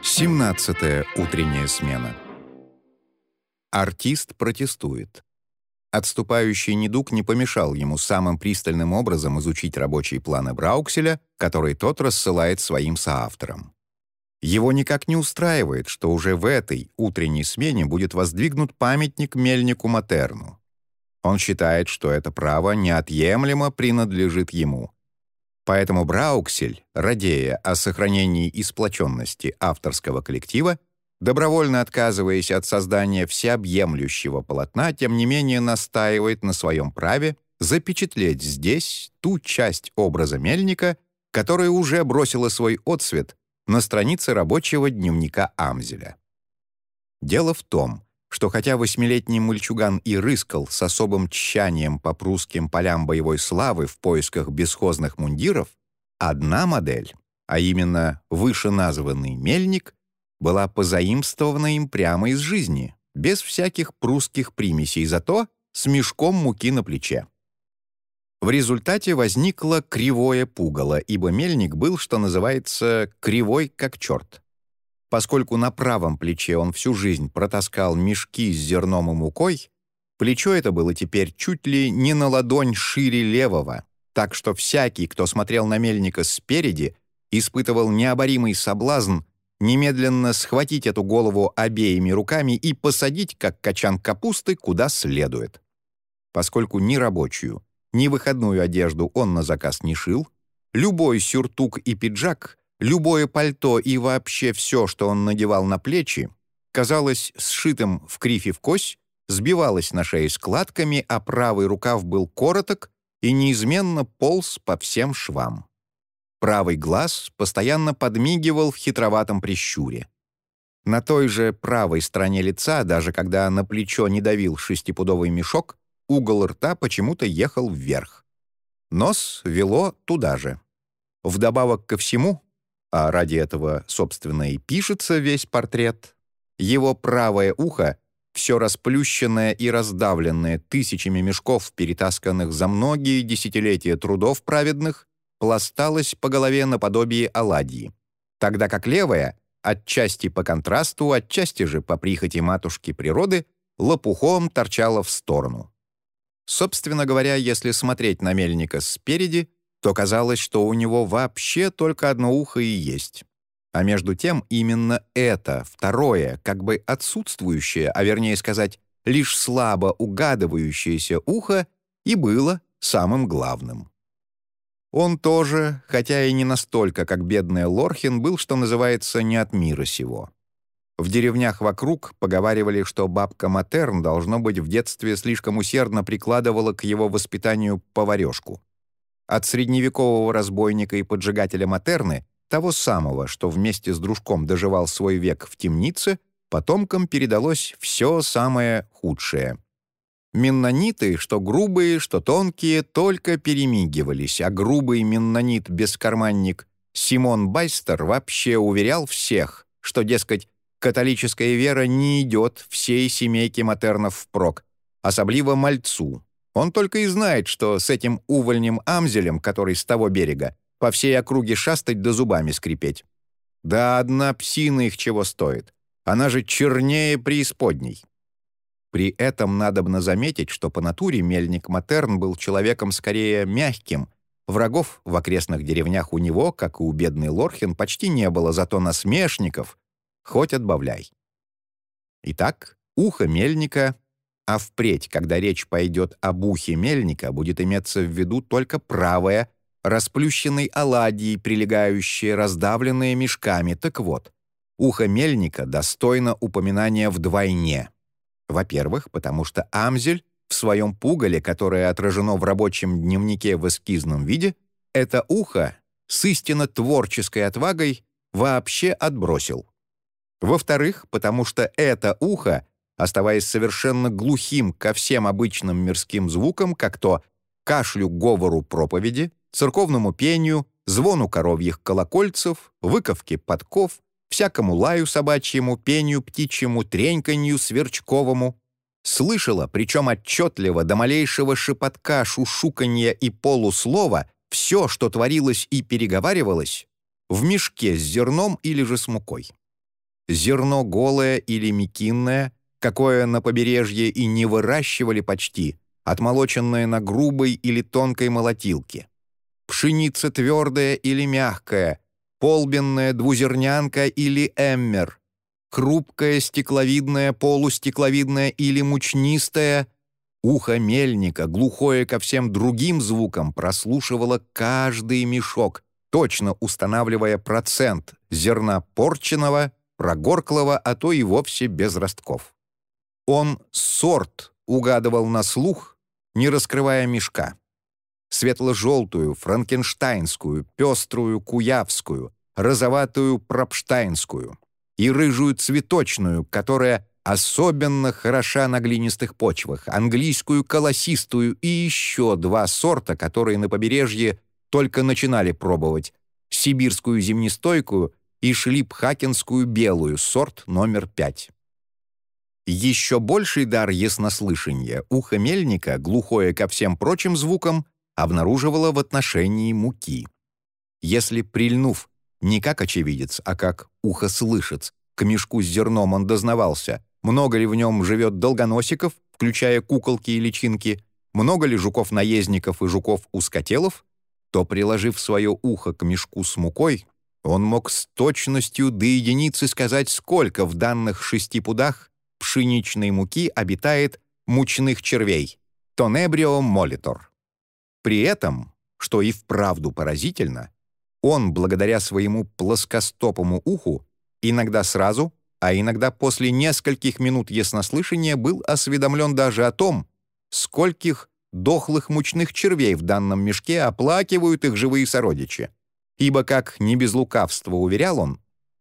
17 утренняя смена. Артист протестует. Отступающий недуг не помешал ему самым пристальным образом изучить рабочие планы Браукселя, которые тот рассылает своим соавторам. Его никак не устраивает, что уже в этой утренней смене будет воздвигнут памятник мельнику Матерну. Он считает, что это право неотъемлемо принадлежит ему. Поэтому Брауксель, радея о сохранении и сплоченности авторского коллектива, добровольно отказываясь от создания всеобъемлющего полотна, тем не менее настаивает на своем праве запечатлеть здесь ту часть образа мельника, которая уже бросила свой отсвет на странице рабочего дневника Амзеля. Дело в том, что хотя восьмилетний мальчуган и рыскал с особым тщанием по прусским полям боевой славы в поисках бесхозных мундиров, одна модель, а именно вышеназванный мельник, была позаимствована им прямо из жизни, без всяких прусских примесей, зато с мешком муки на плече. В результате возникло кривое пугало, ибо мельник был, что называется, кривой как черт. Поскольку на правом плече он всю жизнь протаскал мешки с зерном и мукой, плечо это было теперь чуть ли не на ладонь шире левого, так что всякий, кто смотрел на мельника спереди, испытывал необоримый соблазн немедленно схватить эту голову обеими руками и посадить, как качан капусты, куда следует. Поскольку ни рабочую, ни выходную одежду он на заказ не шил. Любой сюртук и пиджак, любое пальто и вообще все, что он надевал на плечи, казалось сшитым в крифе в кось, сбивалось на шее складками, а правый рукав был короток и неизменно полз по всем швам. Правый глаз постоянно подмигивал в хитроватом прищуре. На той же правой стороне лица, даже когда на плечо не давил шестипудовый мешок, Угол рта почему-то ехал вверх. Нос вело туда же. Вдобавок ко всему, а ради этого, собственно, и пишется весь портрет, его правое ухо, все расплющенное и раздавленное тысячами мешков, перетасканных за многие десятилетия трудов праведных, пласталось по голове наподобие оладьи, тогда как левое, отчасти по контрасту, отчасти же по прихоти матушки природы, лопухом торчало в сторону. Собственно говоря, если смотреть на мельника спереди, то казалось, что у него вообще только одно ухо и есть. А между тем именно это, второе, как бы отсутствующее, а вернее сказать, лишь слабо угадывающееся ухо и было самым главным. Он тоже, хотя и не настолько, как бедная Лорхин, был, что называется, не от мира сего. В деревнях вокруг поговаривали, что бабка Матерн, должно быть, в детстве слишком усердно прикладывала к его воспитанию поварешку. От средневекового разбойника и поджигателя Матерны, того самого, что вместе с дружком доживал свой век в темнице, потомкам передалось все самое худшее. Миннониты, что грубые, что тонкие, только перемигивались, а грубый миннонит-бескарманник Симон Байстер вообще уверял всех, что, дескать, католическая вера не идет всей семейке матернов впрок, особливо мальцу. Он только и знает, что с этим увольнем Амзелем, который с того берега, по всей округе шастать да зубами скрипеть. Да одна псина их чего стоит. Она же чернее преисподней. При этом надобно заметить, что по натуре мельник Матерн был человеком скорее мягким. Врагов в окрестных деревнях у него, как и у бедной Лорхин, почти не было, зато насмешников, хоть отбавляй. Итак, ухо мельника, а впредь, когда речь пойдет об ухе мельника, будет иметься в виду только правое, расплющенной оладьей, прилегающее, раздавленное мешками. Так вот, ухо мельника достойно упоминания вдвойне. Во-первых, потому что Амзель в своем пугале, которое отражено в рабочем дневнике в эскизном виде, это ухо с истинно творческой отвагой вообще отбросил. Во-вторых, потому что это ухо, оставаясь совершенно глухим ко всем обычным мирским звукам, как то кашлю, говору проповеди, церковному пению, звону коровьих колокольцев, выковке подков, всякому лаю собачьему, пению птичьему, треньканью сверчковому, слышала, причем отчетливо до малейшего шепотка, шушуканья и полуслова, все, что творилось и переговаривалось, в мешке с зерном или же с мукой. зерно голое или мекинное, какое на побережье и не выращивали почти, отмолоченное на грубой или тонкой молотилке. Пшеница твердая или мягкая, полбенная двузернянка или эммер, хрупкая, стекловидная, полустекловидная или мучнистая, ухо мельника, глухое ко всем другим звукам, прослушивало каждый мешок, точно устанавливая процент зерна порченого, прогорклого, а то и вовсе без ростков. Он сорт угадывал на слух, не раскрывая мешка. Светло-желтую, франкенштайнскую, пеструю, куявскую, розоватую, пропштайнскую и рыжую цветочную, которая особенно хороша на глинистых почвах, английскую колосистую и еще два сорта, которые на побережье только начинали пробовать, сибирскую зимнестойкую и шлипхакенскую белую, сорт номер пять. Еще больший дар яснослышания ухо мельника, глухое ко всем прочим звукам, обнаруживало в отношении муки. Если, прильнув не как очевидец, а как ухослышец. К мешку с зерном он дознавался, много ли в нем живет долгоносиков, включая куколки и личинки, много ли жуков-наездников и жуков-ускотелов, то, приложив свое ухо к мешку с мукой, он мог с точностью до единицы сказать, сколько в данных шести пудах пшеничной муки обитает мучных червей — тонебрио молитор. При этом, что и вправду поразительно, он, благодаря своему плоскостопому уху, иногда сразу, а иногда после нескольких минут яснослышания был осведомлен даже о том, скольких дохлых мучных червей в данном мешке оплакивают их живые сородичи. Ибо, как не без лукавства уверял он,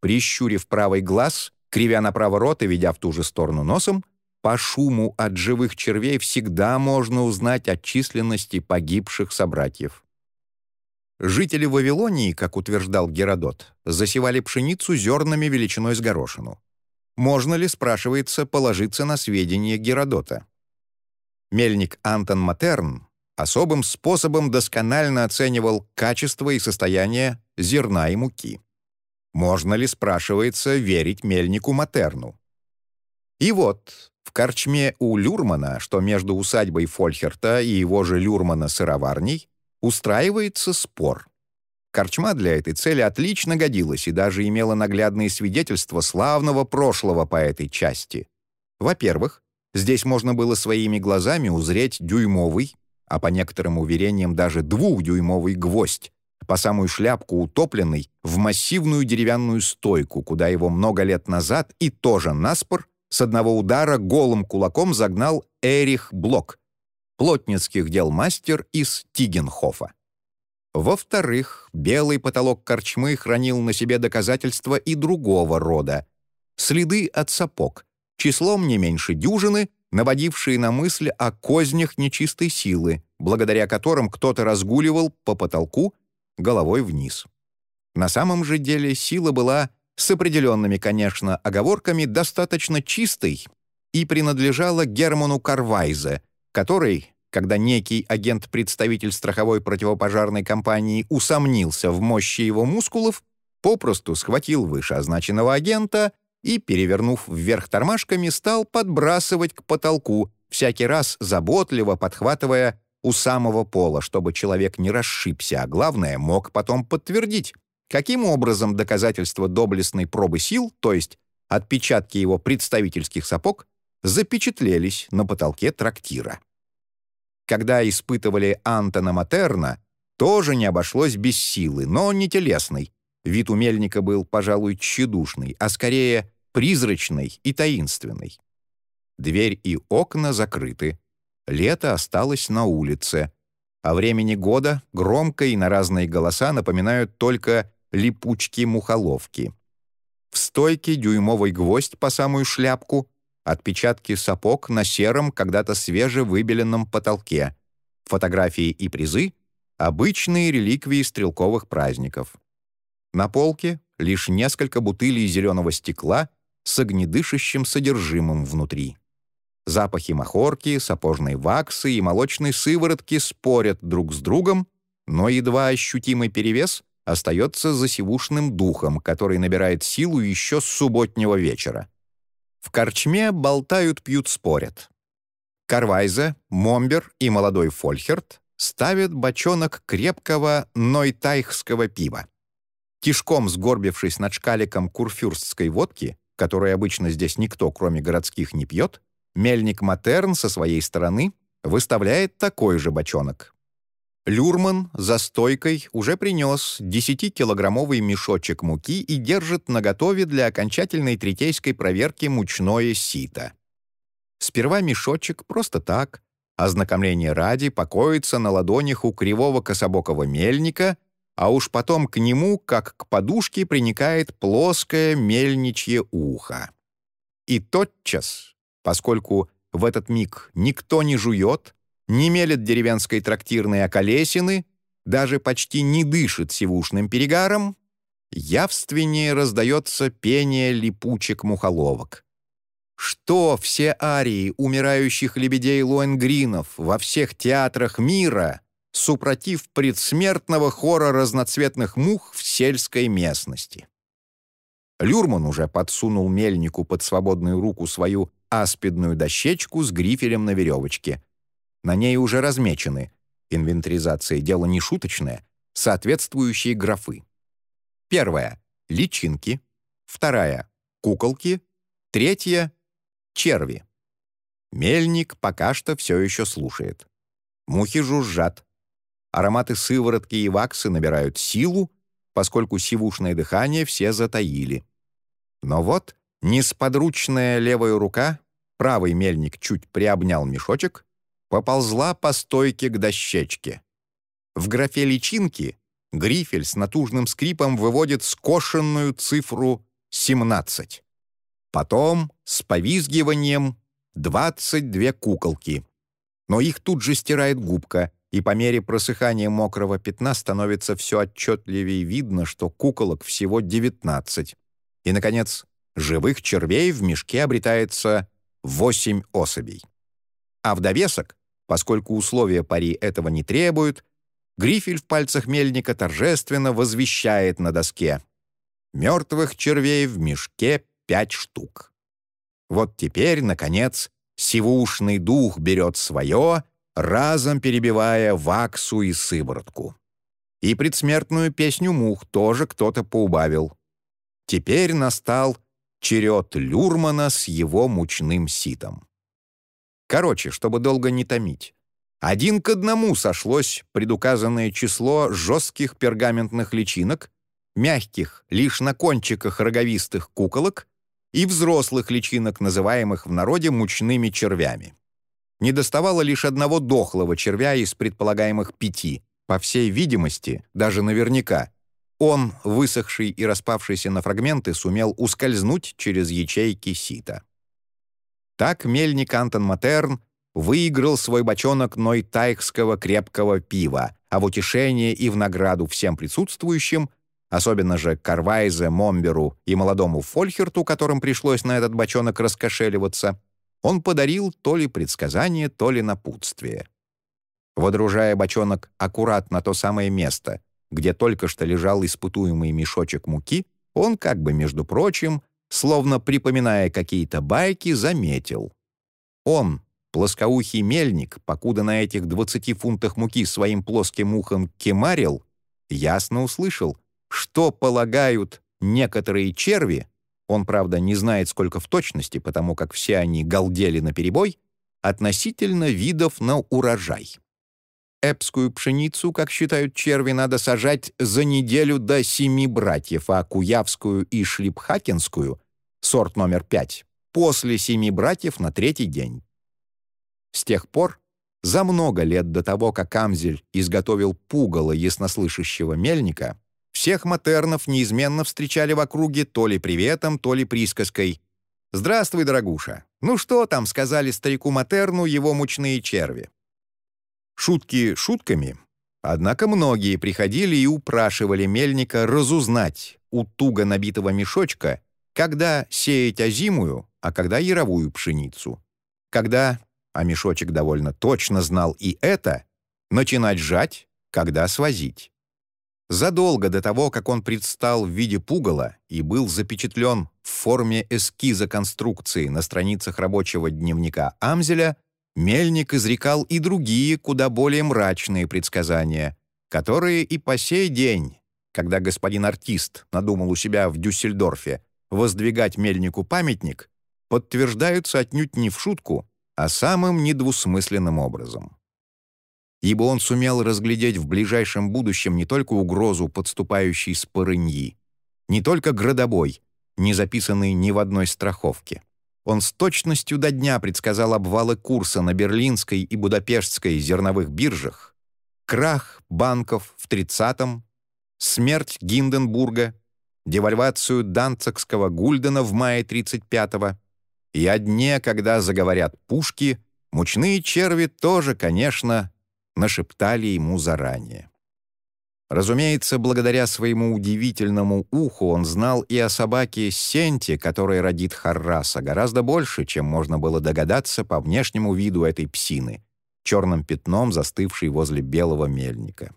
прищурив правый глаз, кривя направо рот и ведя в ту же сторону носом, по шуму от живых червей всегда можно узнать о численности погибших собратьев. Жители Вавилонии, как утверждал Геродот, засевали пшеницу зернами величиной с горошину. Можно ли, спрашивается, положиться на сведения Геродота? Мельник Антон Матерн особым способом досконально оценивал качество и состояние зерна и муки. Можно ли, спрашивается, верить мельнику Матерну? И вот, в корчме у Люрмана, что между усадьбой Фольхерта и его же Люрмана-сыроварней, устраивается спор. Корчма для этой цели отлично годилась и даже имела наглядные свидетельства славного прошлого по этой части. Во-первых, здесь можно было своими глазами узреть дюймовый, а по некоторым уверениям даже двухдюймовый гвоздь, по самую шляпку утопленный в массивную деревянную стойку, куда его много лет назад и тоже наспор с одного удара голым кулаком загнал Эрих Блок, плотницких дел мастер из Тигенхофа. Во-вторых, белый потолок корчмы хранил на себе доказательства и другого рода. Следы от сапог, числом не меньше дюжины, наводившие на мысль о кознях нечистой силы, благодаря которым кто-то разгуливал по потолку головой вниз. На самом же деле сила была, с определенными, конечно, оговорками, достаточно чистой и принадлежала Герману Карвайзе, который, когда некий агент-представитель страховой противопожарной компании усомнился в мощи его мускулов, попросту схватил вышеозначенного агента и, перевернув вверх тормашками, стал подбрасывать к потолку, всякий раз заботливо подхватывая у самого пола, чтобы человек не расшибся, а главное, мог потом подтвердить, каким образом доказательства доблестной пробы сил, то есть отпечатки его представительских сапог, запечатлелись на потолке трактира. Когда испытывали Антона Матерна, тоже не обошлось без силы, но не телесной. Вид у был, пожалуй, тщедушный, а скорее призрачный и таинственный. Дверь и окна закрыты. Лето осталось на улице. О времени года громко и на разные голоса напоминают только липучки-мухоловки. В стойке дюймовый гвоздь по самую шляпку, отпечатки сапог на сером, когда-то свежевыбеленном потолке, фотографии и призы — обычные реликвии стрелковых праздников. На полке лишь несколько бутылей зеленого стекла с огнедышащим содержимым внутри. Запахи махорки, сапожной ваксы и молочной сыворотки спорят друг с другом, но едва ощутимый перевес остается за сивушным духом, который набирает силу еще с субботнего вечера. В корчме болтают, пьют, спорят. Карвайзе, Момбер и молодой Фольхерт ставят бочонок крепкого нойтайхского пива. Тишком сгорбившись над шкаликом курфюрстской водки, которую обычно здесь никто, кроме городских, не пьет, мельник Матерн со своей стороны выставляет такой же бочонок. Люрман за стойкой уже принес 10-килограммовый мешочек муки и держит наготове для окончательной третейской проверки мучное сито. Сперва мешочек просто так, ознакомление ради, покоится на ладонях у кривого кособокого мельника, а уж потом к нему, как к подушке, приникает плоское мельничье ухо. И тотчас, поскольку в этот миг никто не жует, не мелет деревенской трактирной околесины, даже почти не дышит сивушным перегаром, явственнее раздается пение липучек-мухоловок. Что все арии умирающих лебедей Лоэнгринов во всех театрах мира, супротив предсмертного хора разноцветных мух в сельской местности? Люрман уже подсунул мельнику под свободную руку свою аспидную дощечку с грифелем на веревочке — на ней уже размечены инвентаризация — дело не шуточное, соответствующие графы. Первая — личинки. Вторая — куколки. Третья — черви. Мельник пока что все еще слушает. Мухи жужжат. Ароматы сыворотки и ваксы набирают силу, поскольку сивушное дыхание все затаили. Но вот несподручная левая рука, правый мельник чуть приобнял мешочек, поползла по стойке к дощечке. В графе личинки грифель с натужным скрипом выводит скошенную цифру 17. Потом с повизгиванием 22 куколки. Но их тут же стирает губка, и по мере просыхания мокрого пятна становится все отчетливее видно, что куколок всего 19. И, наконец, живых червей в мешке обретается 8 особей. А в довесок Поскольку условия пари этого не требуют, грифель в пальцах мельника торжественно возвещает на доске «Мертвых червей в мешке пять штук». Вот теперь, наконец, сивушный дух берет свое, разом перебивая ваксу и сыворотку. И предсмертную песню мух тоже кто-то поубавил. Теперь настал черед Люрмана с его мучным ситом. Короче, чтобы долго не томить. Один к одному сошлось предуказанное число жестких пергаментных личинок, мягких лишь на кончиках роговистых куколок и взрослых личинок, называемых в народе мучными червями. Не доставало лишь одного дохлого червя из предполагаемых пяти, по всей видимости, даже наверняка. Он, высохший и распавшийся на фрагменты, сумел ускользнуть через ячейки сита. Так мельник Антон Матерн выиграл свой бочонок нойтайхского крепкого пива, а в утешение и в награду всем присутствующим, особенно же Карвайзе, Момберу и молодому Фольхерту, которым пришлось на этот бочонок раскошеливаться, он подарил то ли предсказание, то ли напутствие. Водружая бочонок аккурат на то самое место, где только что лежал испытуемый мешочек муки, он как бы, между прочим, словно припоминая какие-то байки, заметил. Он, плоскоухий мельник, покуда на этих 20 фунтах муки своим плоским ухом кемарил, ясно услышал, что полагают некоторые черви, он, правда, не знает, сколько в точности, потому как все они галдели наперебой, относительно видов на урожай. Эпскую пшеницу, как считают черви, надо сажать за неделю до семи братьев, а куявскую и шлипхакинскую, сорт номер пять, после семи братьев на третий день. С тех пор, за много лет до того, как Амзель изготовил пугало яснослышащего мельника, всех матернов неизменно встречали в округе то ли приветом, то ли присказкой «Здравствуй, дорогуша! Ну что там?» — сказали старику Матерну его мучные черви. Шутки шутками, однако многие приходили и упрашивали мельника разузнать у туго набитого мешочка, когда сеять озимую, а когда яровую пшеницу, когда, а мешочек довольно точно знал и это, начинать жать, когда свозить. Задолго до того, как он предстал в виде пугала и был запечатлен в форме эскиза конструкции на страницах рабочего дневника Амзеля, Мельник изрекал и другие, куда более мрачные предсказания, которые и по сей день, когда господин артист надумал у себя в Дюссельдорфе воздвигать Мельнику памятник, подтверждаются отнюдь не в шутку, а самым недвусмысленным образом ибо он сумел разглядеть в ближайшем будущем не только угрозу подступающей с Порыньи, не только градобой, не записанный ни в одной страховке. Он с точностью до дня предсказал обвалы курса на берлинской и будапештской зерновых биржах, крах банков в 30-м, смерть Гинденбурга, девальвацию данцикского гульдена в мае 35-го и о дне, когда заговорят пушки, мучные черви тоже, конечно, нашептали ему заранее. Разумеется, благодаря своему удивительному уху он знал и о собаке Сенте, которая родит Харраса, гораздо больше, чем можно было догадаться по внешнему виду этой псины, черным пятном, застывшей возле белого мельника.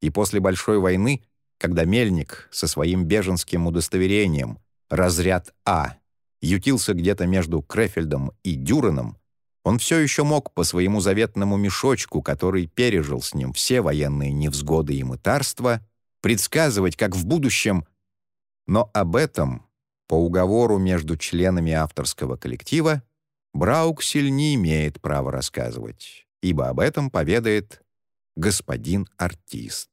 И после Большой войны, когда мельник со своим беженским удостоверением «Разряд А» ютился где-то между Крефельдом и Дюреном, он все еще мог по своему заветному мешочку, который пережил с ним все военные невзгоды и мытарства, предсказывать, как в будущем... Но об этом, по уговору между членами авторского коллектива, Брауксель не имеет права рассказывать, ибо об этом поведает господин артист.